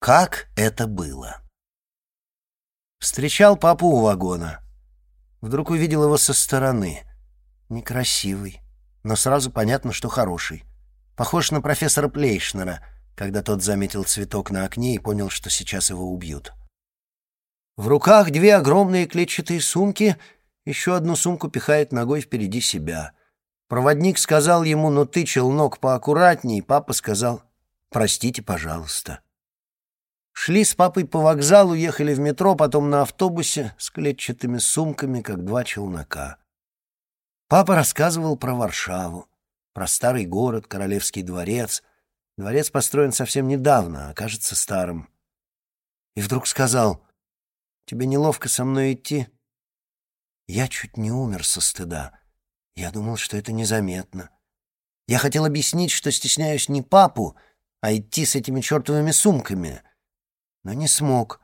Как это было? Встречал папу у вагона. Вдруг увидел его со стороны. Некрасивый, но сразу понятно, что хороший. Похож на профессора Плейшнера, когда тот заметил цветок на окне и понял, что сейчас его убьют. В руках две огромные клетчатые сумки, еще одну сумку пихает ногой впереди себя. Проводник сказал ему, ну ты, челнок, поаккуратней, папа сказал, простите, пожалуйста. Шли с папой по вокзалу, ехали в метро, потом на автобусе с клетчатыми сумками, как два челнока. Папа рассказывал про Варшаву, про старый город, Королевский дворец. Дворец построен совсем недавно, а кажется старым. И вдруг сказал, «Тебе неловко со мной идти?» Я чуть не умер со стыда. Я думал, что это незаметно. Я хотел объяснить, что стесняюсь не папу, а идти с этими чертовыми сумками. Но не смог.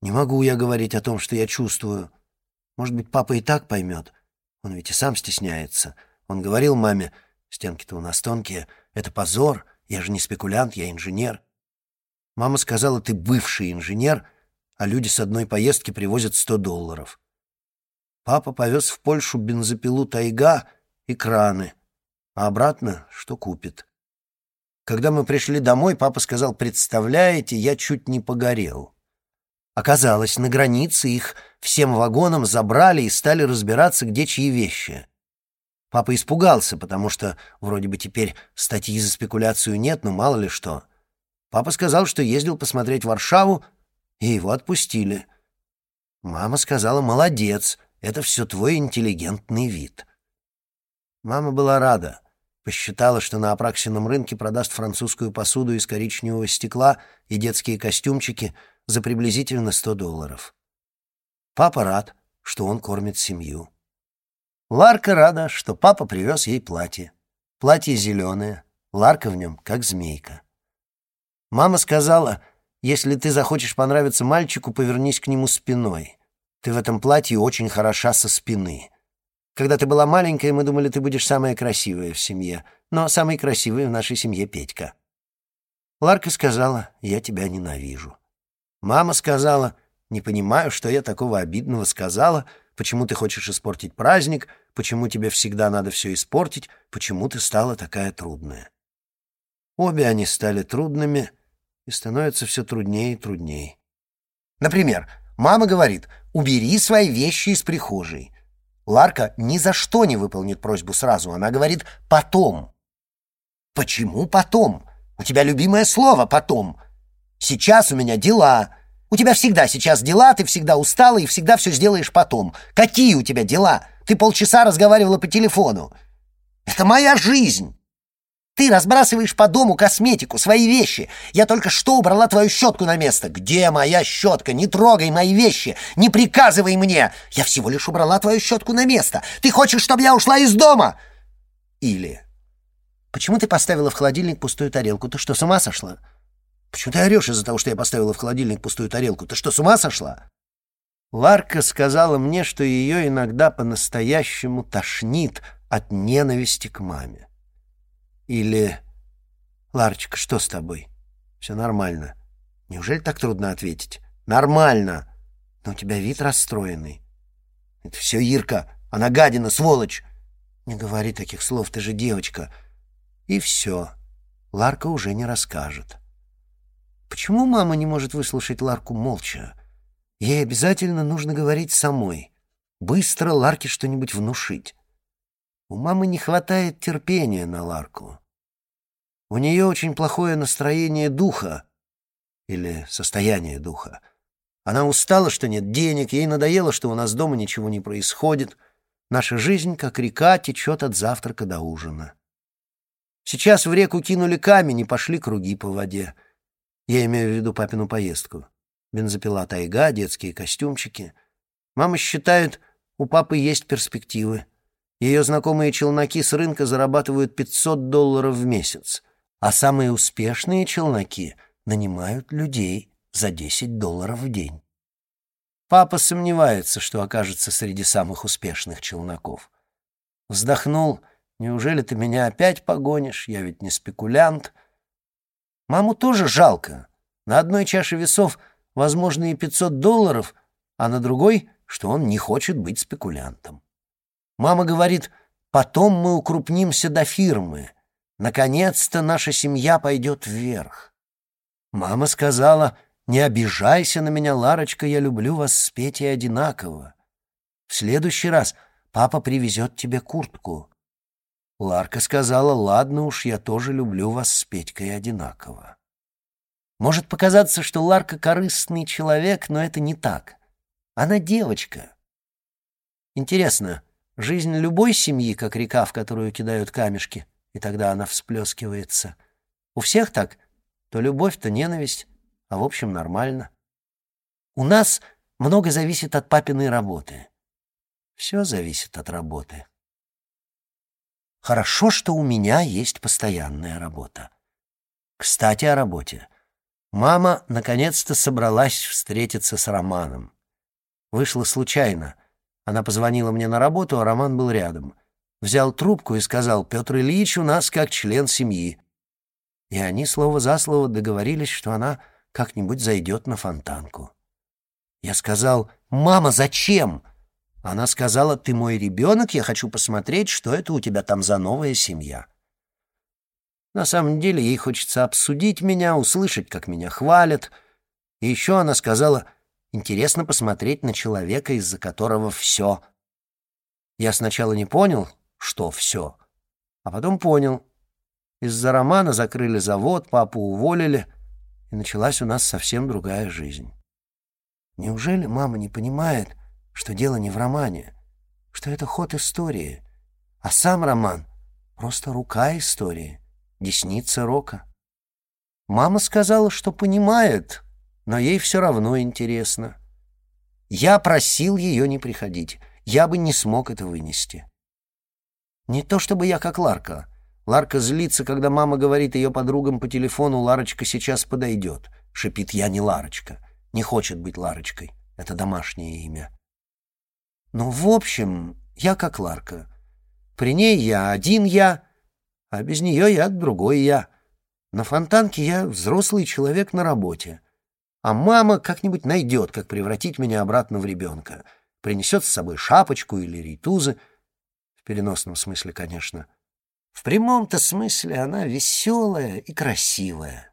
Не могу я говорить о том, что я чувствую. Может быть, папа и так поймет. Он ведь и сам стесняется. Он говорил маме, стенки-то у нас тонкие, это позор, я же не спекулянт, я инженер. Мама сказала, ты бывший инженер, а люди с одной поездки привозят сто долларов. Папа повез в Польшу бензопилу «Тайга» и краны, а обратно что купит. Когда мы пришли домой, папа сказал, представляете, я чуть не погорел. Оказалось, на границе их всем вагоном забрали и стали разбираться, где чьи вещи. Папа испугался, потому что вроде бы теперь статьи за спекуляцию нет, но мало ли что. Папа сказал, что ездил посмотреть Варшаву, и его отпустили. Мама сказала, молодец, это все твой интеллигентный вид. Мама была рада. Посчитала, что на Апраксином рынке продаст французскую посуду из коричневого стекла и детские костюмчики за приблизительно 100 долларов. Папа рад, что он кормит семью. Ларка рада, что папа привез ей платье. Платье зеленое, Ларка в нем как змейка. Мама сказала, если ты захочешь понравиться мальчику, повернись к нему спиной. Ты в этом платье очень хороша со спины. Когда ты была маленькая, мы думали, ты будешь самая красивая в семье, но самый красивый в нашей семье Петька. Ларка сказала, я тебя ненавижу. Мама сказала, не понимаю, что я такого обидного сказала, почему ты хочешь испортить праздник, почему тебе всегда надо все испортить, почему ты стала такая трудная. Обе они стали трудными и становятся все труднее и труднее. Например, мама говорит, убери свои вещи из прихожей. Ларка ни за что не выполнит просьбу сразу. Она говорит «потом». «Почему потом? У тебя любимое слово «потом». Сейчас у меня дела. У тебя всегда сейчас дела, ты всегда устала и всегда все сделаешь потом. Какие у тебя дела? Ты полчаса разговаривала по телефону. Это моя жизнь. Ты разбрасываешь по дому косметику, свои вещи. Я только что убрала твою щетку на место. Где моя щетка? Не трогай мои вещи. Не приказывай мне. Я всего лишь убрала твою щетку на место. Ты хочешь, чтобы я ушла из дома? Или... Почему ты поставила в холодильник пустую тарелку? Ты что, с ума сошла? Почему ты орешь из-за того, что я поставила в холодильник пустую тарелку? Ты что, с ума сошла? Ларка сказала мне, что ее иногда по-настоящему тошнит от ненависти к маме. Или «Ларочка, что с тобой?» «Все нормально». «Неужели так трудно ответить?» «Нормально!» «Но у тебя вид расстроенный». «Это все Ирка. Она гадина, сволочь!» «Не говори таких слов, ты же девочка». И все. Ларка уже не расскажет. Почему мама не может выслушать Ларку молча? Ей обязательно нужно говорить самой. Быстро Ларке что-нибудь внушить. У мамы не хватает терпения на Ларку. У нее очень плохое настроение духа или состояние духа. Она устала, что нет денег, ей надоело, что у нас дома ничего не происходит. Наша жизнь, как река, течет от завтрака до ужина. Сейчас в реку кинули камень и пошли круги по воде. Я имею в виду папину поездку. Бензопила тайга, детские костюмчики. Мама считает, у папы есть перспективы. Ее знакомые челноки с рынка зарабатывают 500 долларов в месяц а самые успешные челноки нанимают людей за 10 долларов в день. Папа сомневается, что окажется среди самых успешных челноков. Вздохнул. «Неужели ты меня опять погонишь? Я ведь не спекулянт». Маму тоже жалко, На одной чаше весов возможно и 500 долларов, а на другой, что он не хочет быть спекулянтом. Мама говорит, потом мы укрупнимся до фирмы. Наконец-то наша семья пойдет вверх. Мама сказала, не обижайся на меня, Ларочка, я люблю вас с Петей одинаково. В следующий раз папа привезет тебе куртку. Ларка сказала, ладно уж, я тоже люблю вас с Петькой одинаково. Может показаться, что Ларка корыстный человек, но это не так. Она девочка. Интересно, жизнь любой семьи, как река, в которую кидают камешки, и тогда она всплескивается. У всех так? То любовь, то ненависть, а в общем нормально. У нас много зависит от папиной работы. Все зависит от работы. Хорошо, что у меня есть постоянная работа. Кстати, о работе. Мама наконец-то собралась встретиться с Романом. Вышло случайно. Она позвонила мне на работу, а Роман был рядом. Взял трубку и сказал, «Петр Ильич у нас как член семьи». И они слово за слово договорились, что она как-нибудь зайдет на фонтанку. Я сказал, «Мама, зачем?» Она сказала, «Ты мой ребенок, я хочу посмотреть, что это у тебя там за новая семья». На самом деле ей хочется обсудить меня, услышать, как меня хвалят. И еще она сказала, «Интересно посмотреть на человека, из-за которого все». Я сначала не понял, что все, а потом понял. Из-за романа закрыли завод, папу уволили, и началась у нас совсем другая жизнь. Неужели мама не понимает, что дело не в романе, что это ход истории, а сам роман — просто рука истории, десница рока. Мама сказала, что понимает, но ей все равно интересно. Я просил ее не приходить, я бы не смог это вынести. Не то чтобы я как Ларка. Ларка злится, когда мама говорит ее подругам по телефону «Ларочка сейчас подойдет». Шипит «Я не Ларочка». Не хочет быть Ларочкой. Это домашнее имя. Ну, в общем, я как Ларка. При ней я один я, а без нее я другой я. На фонтанке я взрослый человек на работе. А мама как-нибудь найдет, как превратить меня обратно в ребенка. Принесет с собой шапочку или рейтузы. В переносном смысле, конечно. В прямом-то смысле она веселая и красивая.